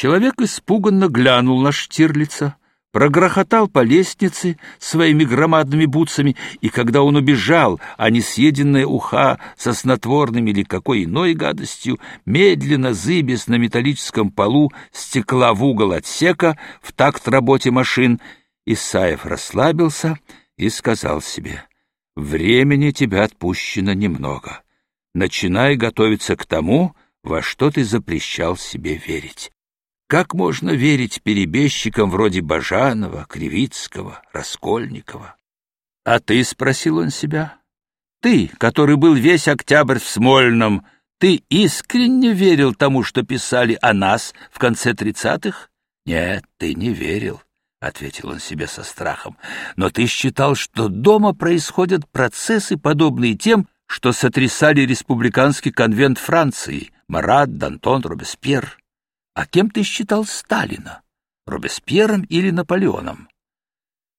Человек испуганно глянул на Штирлица, прогрохотал по лестнице своими громадными бутсами, и когда он убежал, а не съеденная уха со снотворными или какой иной гадостью, медленно зыбясь на металлическом полу, стекла в угол отсека в такт работе машин, Исаев расслабился и сказал себе, «Времени тебе отпущено немного. Начинай готовиться к тому, во что ты запрещал себе верить. Как можно верить перебежчикам вроде Бажанова, Кривицкого, Раскольникова? — А ты, — спросил он себя, — ты, который был весь октябрь в Смольном, ты искренне верил тому, что писали о нас в конце тридцатых? — Нет, ты не верил, — ответил он себе со страхом, — но ты считал, что дома происходят процессы, подобные тем, что сотрясали республиканский конвент Франции, Марат, Д'Антон, Робеспьер. А кем ты считал Сталина? Робеспьером или Наполеоном?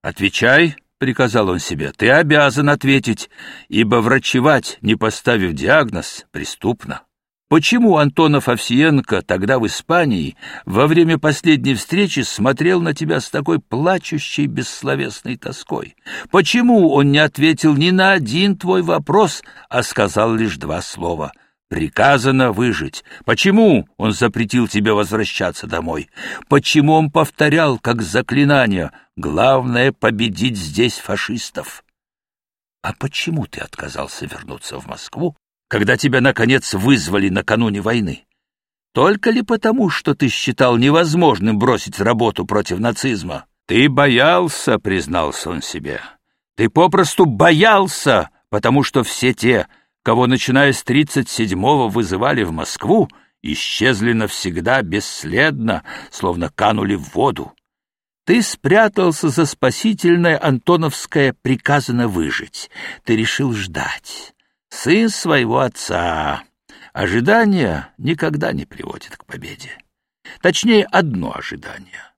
Отвечай, приказал он себе. Ты обязан ответить, ибо врачевать, не поставив диагноз, преступно. Почему Антонов Овсиенко тогда в Испании во время последней встречи смотрел на тебя с такой плачущей бессловесной тоской? Почему он не ответил ни на один твой вопрос, а сказал лишь два слова Приказано выжить. Почему он запретил тебе возвращаться домой? Почему он повторял, как заклинание, главное — победить здесь фашистов? А почему ты отказался вернуться в Москву, когда тебя, наконец, вызвали накануне войны? Только ли потому, что ты считал невозможным бросить работу против нацизма? Ты боялся, признался он себе. Ты попросту боялся, потому что все те, кого, начиная с тридцать седьмого вызывали в Москву, исчезли навсегда бесследно, словно канули в воду. Ты спрятался за спасительное Антоновское «приказано выжить». Ты решил ждать. Сын своего отца. Ожидание никогда не приводит к победе. Точнее, одно ожидание.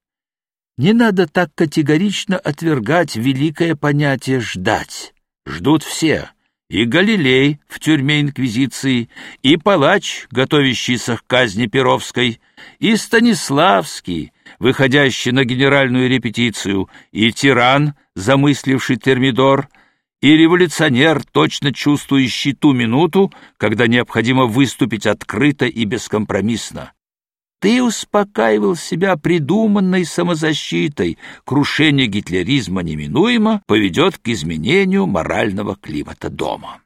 Не надо так категорично отвергать великое понятие «ждать». Ждут все — и Галилей в тюрьме Инквизиции, и палач, готовящийся к казни Перовской, и Станиславский, выходящий на генеральную репетицию, и тиран, замысливший термидор, и революционер, точно чувствующий ту минуту, когда необходимо выступить открыто и бескомпромиссно. Ты успокаивал себя придуманной самозащитой. Крушение гитлеризма неминуемо поведет к изменению морального климата дома.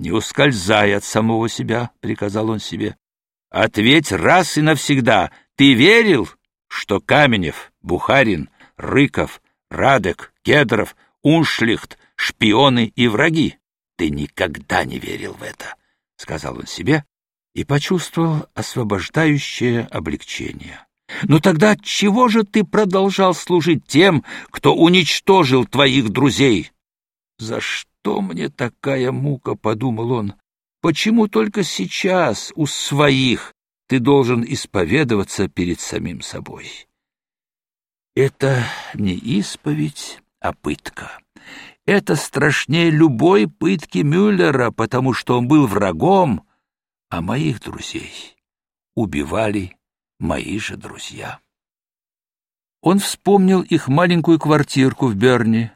«Не ускользай от самого себя», — приказал он себе. «Ответь раз и навсегда. Ты верил, что Каменев, Бухарин, Рыков, Радек, Кедров, Уншлихт — шпионы и враги? Ты никогда не верил в это», — сказал он себе и почувствовал освобождающее облегчение. «Но тогда чего же ты продолжал служить тем, кто уничтожил твоих друзей?» «За что мне такая мука?» — подумал он. «Почему только сейчас у своих ты должен исповедоваться перед самим собой?» Это не исповедь, а пытка. Это страшнее любой пытки Мюллера, потому что он был врагом, а моих друзей убивали мои же друзья. Он вспомнил их маленькую квартирку в Берне,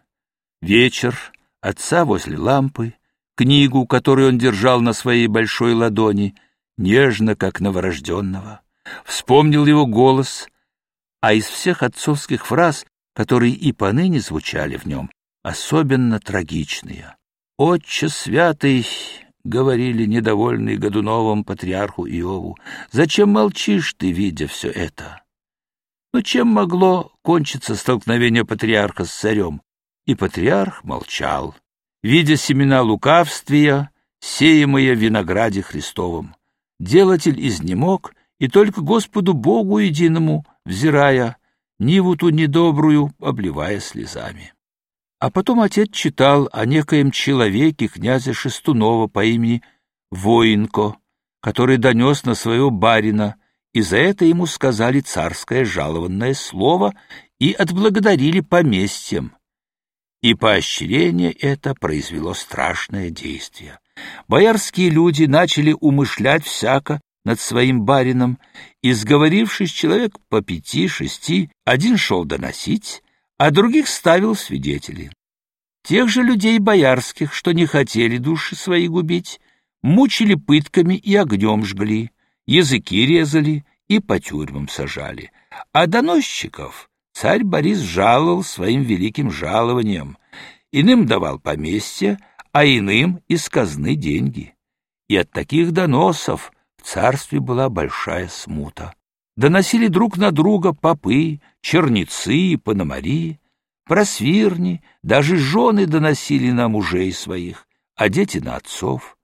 вечер, отца возле лампы, книгу, которую он держал на своей большой ладони, нежно, как новорожденного. Вспомнил его голос, а из всех отцовских фраз, которые и поныне звучали в нем, особенно трагичные. «Отче святый, говорили недовольные Годуновым патриарху Иову. «Зачем молчишь ты, видя все это?» Но чем могло кончиться столкновение патриарха с царем? И патриарх молчал, видя семена лукавствия, сеемые в винограде Христовом. Делатель изнемог, и только Господу Богу единому, взирая, ниву ту недобрую, обливая слезами. А потом отец читал о некоем человеке князя Шестунова по имени Воинко, который донес на своего барина, и за это ему сказали царское жалованное слово и отблагодарили поместьем. И поощрение это произвело страшное действие. Боярские люди начали умышлять всяко над своим барином, и, сговорившись человек по пяти-шести, один шел доносить, а других ставил свидетели. Тех же людей боярских, что не хотели души свои губить, мучили пытками и огнем жгли, языки резали и по тюрьмам сажали. А доносчиков царь Борис жаловал своим великим жалованием, иным давал поместье, а иным из казны деньги. И от таких доносов в царстве была большая смута. Доносили друг на друга попы, черницы пономари, просвирни, даже жены доносили на мужей своих, а дети на отцов.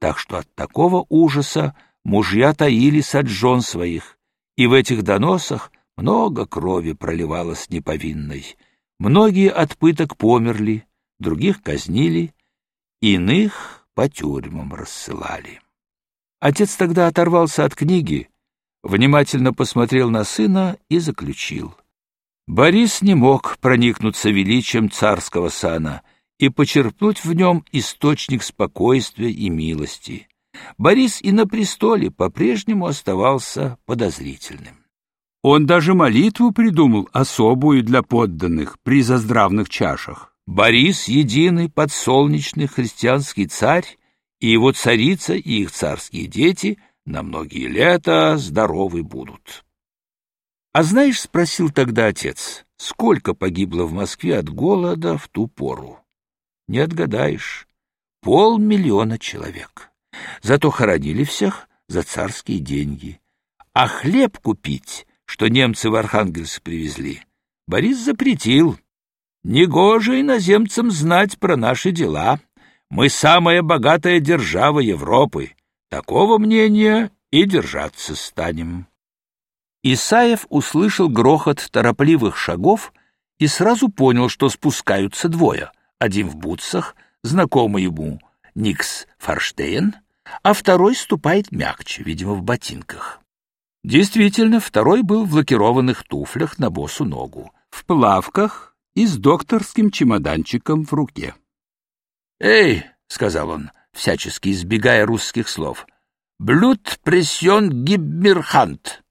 Так что от такого ужаса мужья таились от жен своих, и в этих доносах много крови проливалось неповинной. Многие от пыток померли, других казнили, иных по тюрьмам рассылали. Отец тогда оторвался от книги, внимательно посмотрел на сына и заключил. Борис не мог проникнуться величием царского сана и почерпнуть в нем источник спокойствия и милости. Борис и на престоле по-прежнему оставался подозрительным. Он даже молитву придумал особую для подданных при заздравных чашах. Борис — единый подсолнечный христианский царь, и его царица и их царские дети на многие лета здоровы будут. — А знаешь, — спросил тогда отец, — сколько погибло в Москве от голода в ту пору? Не отгадаешь. Полмиллиона человек. Зато хоронили всех за царские деньги. А хлеб купить что немцы в Архангельск привезли, Борис запретил. Негоже иноземцам знать про наши дела. Мы самая богатая держава Европы. Такого мнения и держаться станем. Исаев услышал грохот торопливых шагов и сразу понял, что спускаются двое. Один в бутсах, знакомый ему Никс Форштейн, а второй ступает мягче, видимо, в ботинках. Действительно, второй был в лакированных туфлях на босу ногу, в плавках и с докторским чемоданчиком в руке. «Эй!» — сказал он, всячески избегая русских слов. «Блюд прессион гибмирхант!»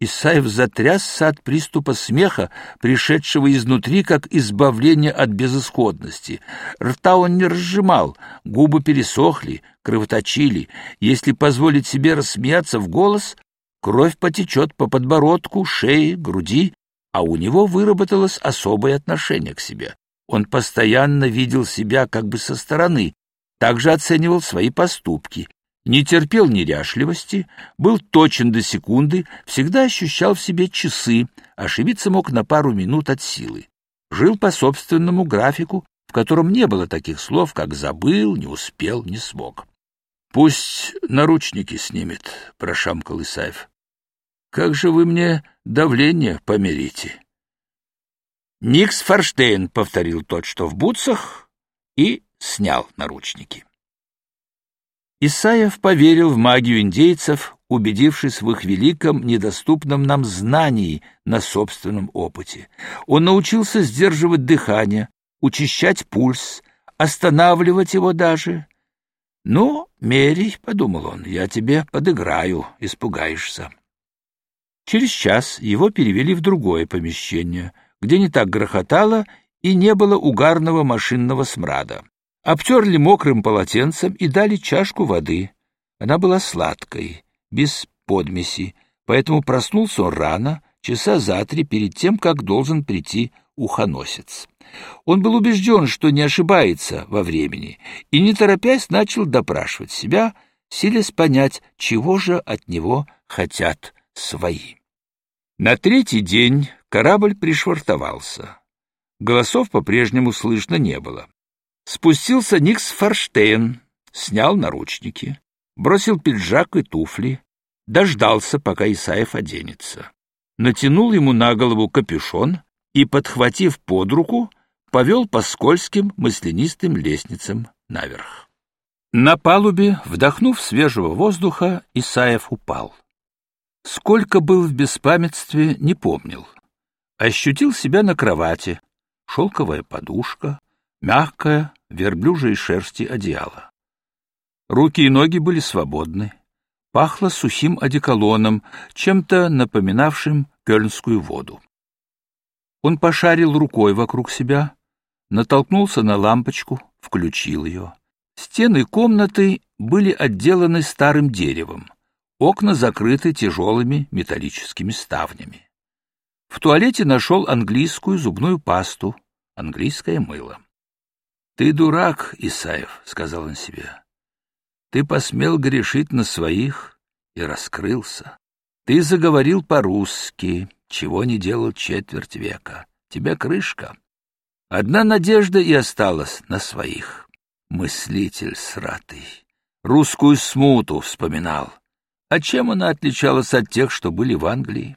Исаев затрясся от приступа смеха, пришедшего изнутри, как избавление от безысходности. Рта он не разжимал, губы пересохли, кровоточили. Если позволить себе рассмеяться в голос, кровь потечет по подбородку, шее, груди, а у него выработалось особое отношение к себе. Он постоянно видел себя как бы со стороны, также оценивал свои поступки, не терпел неряшливости, был точен до секунды, всегда ощущал в себе часы, ошибиться мог на пару минут от силы. Жил по собственному графику, в котором не было таких слов, как «забыл», «не успел», «не смог». «Пусть наручники снимет», — прошамкал Исаев. «Как же вы мне давление померите?» «Никс Форштейн», — повторил тот, что в бутсах, и снял наручники. Исаев поверил в магию индейцев, убедившись в их великом, недоступном нам знании на собственном опыте. Он научился сдерживать дыхание, учащать пульс, останавливать его даже. «Ну, мерей», — подумал он, — «я тебе подыграю, испугаешься». Через час его перевели в другое помещение, где не так грохотало и не было угарного машинного смрада обтерли мокрым полотенцем и дали чашку воды. Она была сладкой, без подмеси, поэтому проснулся он рано, часа за три перед тем, как должен прийти ухоносец. Он был убежден, что не ошибается во времени, и, не торопясь, начал допрашивать себя, силясь понять, чего же от него хотят свои. На третий день корабль пришвартовался. Голосов по-прежнему слышно не было. Спустился Никс Форштейн, снял наручники, бросил пиджак и туфли, дождался, пока Исаев оденется. Натянул ему на голову капюшон и, подхватив под руку, повел по скользким маслянистым лестницам наверх. На палубе, вдохнув свежего воздуха, Исаев упал. Сколько был в беспамятстве, не помнил. Ощутил себя на кровати, шелковая подушка, мягкое, верблюжьей шерсти одеяло. Руки и ноги были свободны. Пахло сухим одеколоном, чем-то напоминавшим кёльнскую воду. Он пошарил рукой вокруг себя, натолкнулся на лампочку, включил ее. Стены комнаты были отделаны старым деревом, окна закрыты тяжелыми металлическими ставнями. В туалете нашел английскую зубную пасту, английское мыло. — Ты дурак, Исаев, — сказал он себе. — Ты посмел грешить на своих и раскрылся. Ты заговорил по-русски, чего не делал четверть века. Тебя крышка. Одна надежда и осталась на своих. Мыслитель сратый. Русскую смуту вспоминал. А чем она отличалась от тех, что были в Англии?